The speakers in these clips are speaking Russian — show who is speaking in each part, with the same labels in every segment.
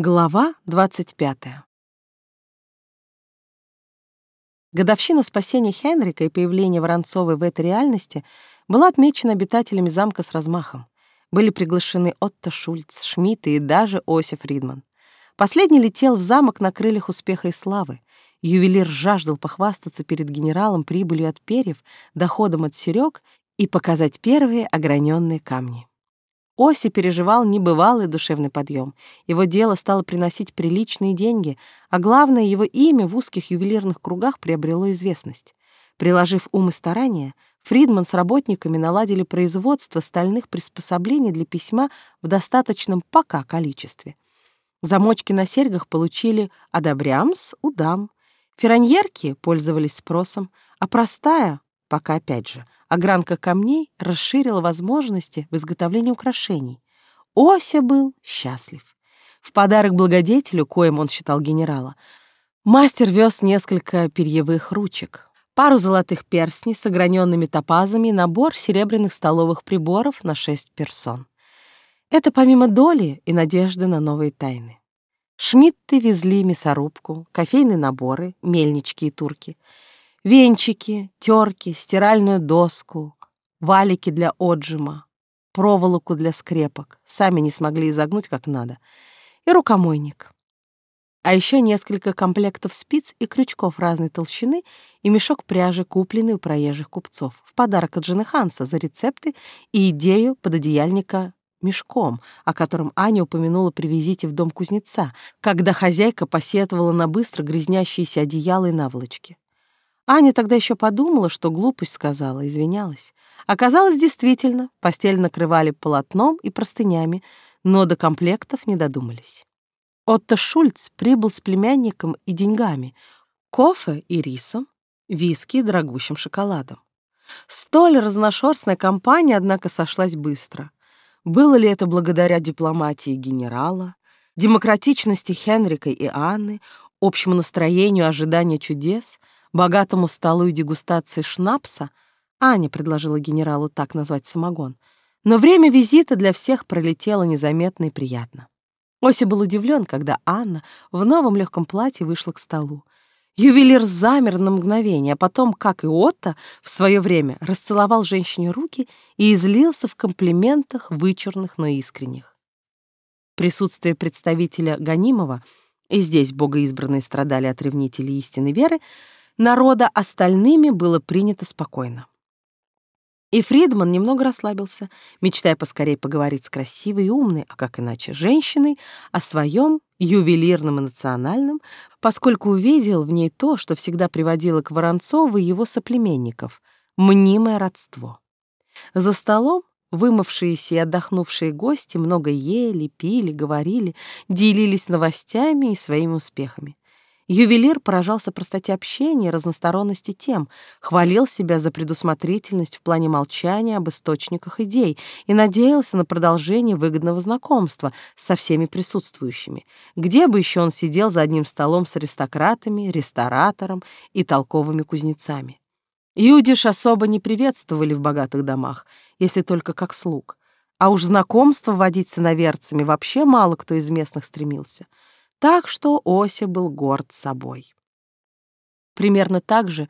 Speaker 1: Глава 25. Годовщина спасения Хенрика и появления Воронцовой в этой реальности была отмечена обитателями замка с размахом. Были приглашены Отто Шульц, Шмидт и даже Осип Фридман. Последний летел в замок на крыльях успеха и славы. Ювелир жаждал похвастаться перед генералом прибылью от перьев, доходом от серёг и показать первые ограненные камни. Оси переживал небывалый душевный подъем. Его дело стало приносить приличные деньги, а главное, его имя в узких ювелирных кругах приобрело известность. Приложив ум и старания, Фридман с работниками наладили производство стальных приспособлений для письма в достаточном пока количестве. Замочки на серьгах получили «одобрямс» у дам. Ферраньерки пользовались спросом, а простая, пока опять же, огранка камней расширила возможности в изготовлении украшений. Ося был счастлив. В подарок благодетелю, коим он считал генерала, мастер вез несколько перьевых ручек, пару золотых перстней с ограненными топазами и набор серебряных столовых приборов на шесть персон. Это помимо доли и надежды на новые тайны. Шмидты везли мясорубку, кофейные наборы, мельнички и турки — Венчики, терки, стиральную доску, валики для отжима, проволоку для скрепок, сами не смогли изогнуть как надо, и рукомойник. А еще несколько комплектов спиц и крючков разной толщины и мешок пряжи, купленный у проезжих купцов, в подарок от жены Ханса за рецепты и идею пододеяльника мешком, о котором Аня упомянула при визите в дом кузнеца, когда хозяйка посетовала на быстро грязнящиеся одеяла и наволочки. Аня тогда еще подумала, что глупость сказала, извинялась. Оказалось, действительно, постель накрывали полотном и простынями, но до комплектов не додумались. Отто Шульц прибыл с племянником и деньгами, кофе и рисом, виски и дорогущим шоколадом. Столь разношерстная компания, однако, сошлась быстро. Было ли это благодаря дипломатии генерала, демократичности Хенрика и Анны, общему настроению ожидания чудес — богатому столу и дегустации шнапса, Аня предложила генералу так назвать самогон, но время визита для всех пролетело незаметно и приятно. Оси был удивлен, когда Анна в новом легком платье вышла к столу. Ювелир замер на мгновение, а потом, как и Отто, в свое время расцеловал женщине руки и излился в комплиментах, вычурных, но искренних. Присутствие представителя Ганимова, и здесь богоизбранные страдали от ревнителей истины веры, народа остальными было принято спокойно. И Фридман немного расслабился, мечтая поскорее поговорить с красивой и умной, а как иначе, женщиной о своем ювелирном и национальном, поскольку увидел в ней то, что всегда приводило к Воронцову и его соплеменников — мнимое родство. За столом вымывшиеся и отдохнувшие гости много ели, пили, говорили, делились новостями и своими успехами. Ювелир поражался простоте общения и разносторонности тем, хвалил себя за предусмотрительность в плане молчания об источниках идей и надеялся на продолжение выгодного знакомства со всеми присутствующими, где бы еще он сидел за одним столом с аристократами, ресторатором и толковыми кузнецами. Юдиш особо не приветствовали в богатых домах, если только как слуг. А уж знакомство водить с иноверцами вообще мало кто из местных стремился — так что Ося был горд собой. Примерно так же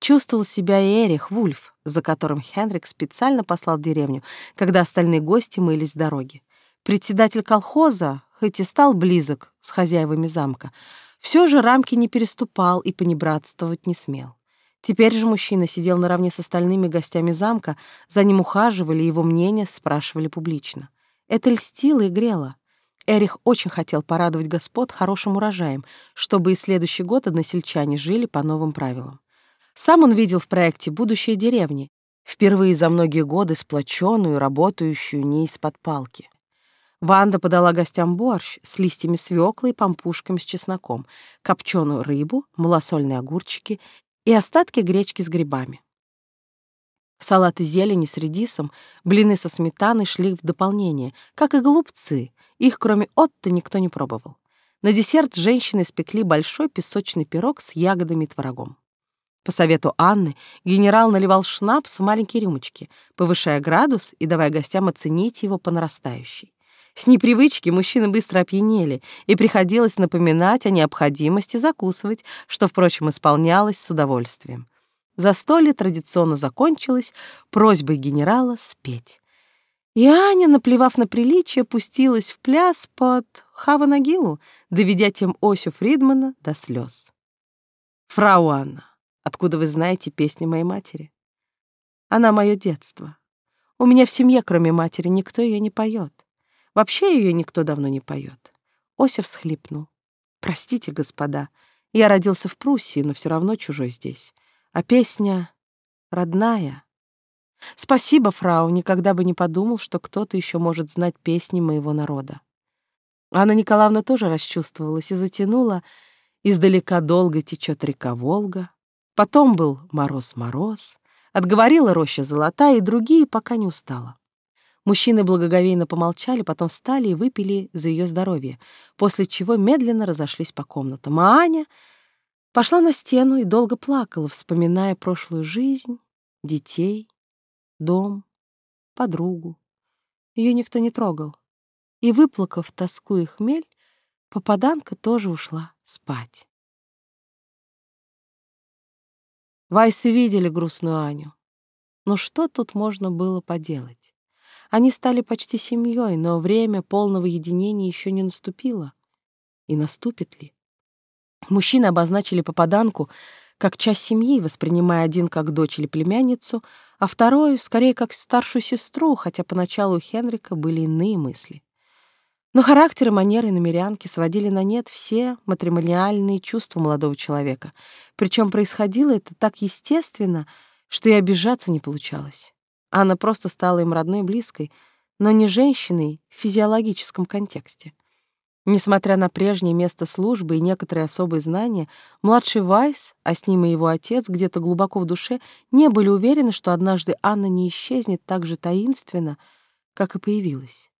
Speaker 1: чувствовал себя и Эрих Вульф, за которым Хенрик специально послал деревню, когда остальные гости мылись с дороги. Председатель колхоза, хоть и стал близок с хозяевами замка, все же рамки не переступал и понебратствовать не смел. Теперь же мужчина сидел наравне с остальными гостями замка, за ним ухаживали, его мнение спрашивали публично. Это льстило и грело. Эрих очень хотел порадовать господ хорошим урожаем, чтобы и следующий год односельчане жили по новым правилам. Сам он видел в проекте будущее деревни, впервые за многие годы сплоченную, работающую не из-под палки. Ванда подала гостям борщ с листьями свеклы и пампушками с чесноком, копченую рыбу, малосольные огурчики и остатки гречки с грибами. Салаты зелени с редисом, блины со сметаной шли в дополнение, как и голубцы, их, кроме Отто, никто не пробовал. На десерт женщины испекли большой песочный пирог с ягодами и творогом. По совету Анны генерал наливал шнапс в маленькие рюмочки, повышая градус и давая гостям оценить его по нарастающей. С непривычки мужчины быстро опьянели, и приходилось напоминать о необходимости закусывать, что, впрочем, исполнялось с удовольствием. Застолье традиционно закончилось просьбой генерала спеть. И Аня, наплевав на приличие, пустилась в пляс под Хава-Нагилу, доведя тем Осю Фридмана до слез. «Фрау Анна, откуда вы знаете песни моей матери?» «Она мое детство. У меня в семье, кроме матери, никто ее не поет. Вообще ее никто давно не поет. Ося всхлипнул. «Простите, господа, я родился в Пруссии, но все равно чужой здесь. А песня родная. Спасибо, фрау, никогда бы не подумал, что кто-то еще может знать песни моего народа». Анна Николаевна тоже расчувствовалась и затянула «Издалека долго течет река Волга». Потом был «Мороз-мороз», отговорила роща золотая и другие, пока не устала. Мужчины благоговейно помолчали, потом встали и выпили за ее здоровье, после чего медленно разошлись по комнатам. А Аня пошла на стену и долго плакала, вспоминая прошлую жизнь, детей, дом, подругу. Ее никто не трогал. И, выплакав тоску и хмель, попаданка тоже ушла спать. Вайсы видели грустную Аню. Но что тут можно было поделать? Они стали почти семьей, но время полного единения еще не наступило. И наступит ли? Мужчины обозначили попаданку как часть семьи, воспринимая один как дочь или племянницу, а второй скорее как старшую сестру, хотя поначалу у Хенрика были иные мысли. Но характер и манеры намерянки сводили на нет все матримониальные чувства молодого человека. Причем происходило это так естественно, что и обижаться не получалось. Анна просто стала им родной и близкой, но не женщиной в физиологическом контексте. Несмотря на прежнее место службы и некоторые особые знания, младший Вайс, а с ним и его отец, где-то глубоко в душе, не были уверены, что однажды Анна не исчезнет так же таинственно, как и появилась.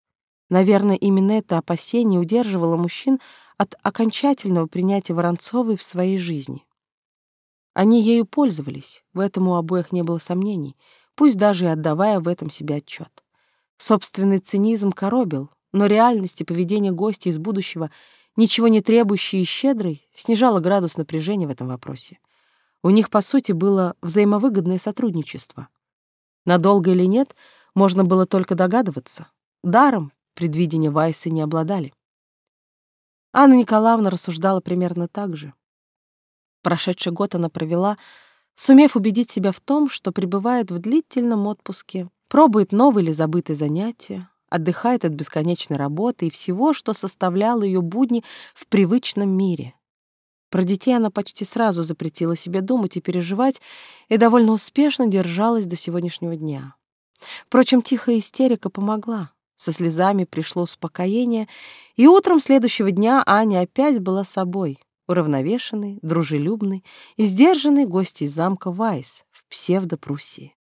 Speaker 1: Наверное, именно это опасение удерживало мужчин от окончательного принятия Воронцовой в своей жизни. Они ею пользовались, в этом у обоих не было сомнений — пусть даже и отдавая в этом себе отчет. Собственный цинизм коробил, но реальность и поведение гостя из будущего, ничего не требующий и щедрый, снижало градус напряжения в этом вопросе. У них, по сути, было взаимовыгодное сотрудничество. Надолго или нет, можно было только догадываться. Даром предвидения Вайсы не обладали. Анна Николаевна рассуждала примерно так же. Прошедший год она провела сумев убедить себя в том, что пребывает в длительном отпуске, пробует новые или забытые занятия, отдыхает от бесконечной работы и всего, что составляло ее будни в привычном мире. Про детей она почти сразу запретила себе думать и переживать, и довольно успешно держалась до сегодняшнего дня. Впрочем, тихая истерика помогла. Со слезами пришло успокоение, и утром следующего дня Аня опять была собой, уравновешенный, дружелюбный и сдержанный гость из замка Вайс в псевдопруссии.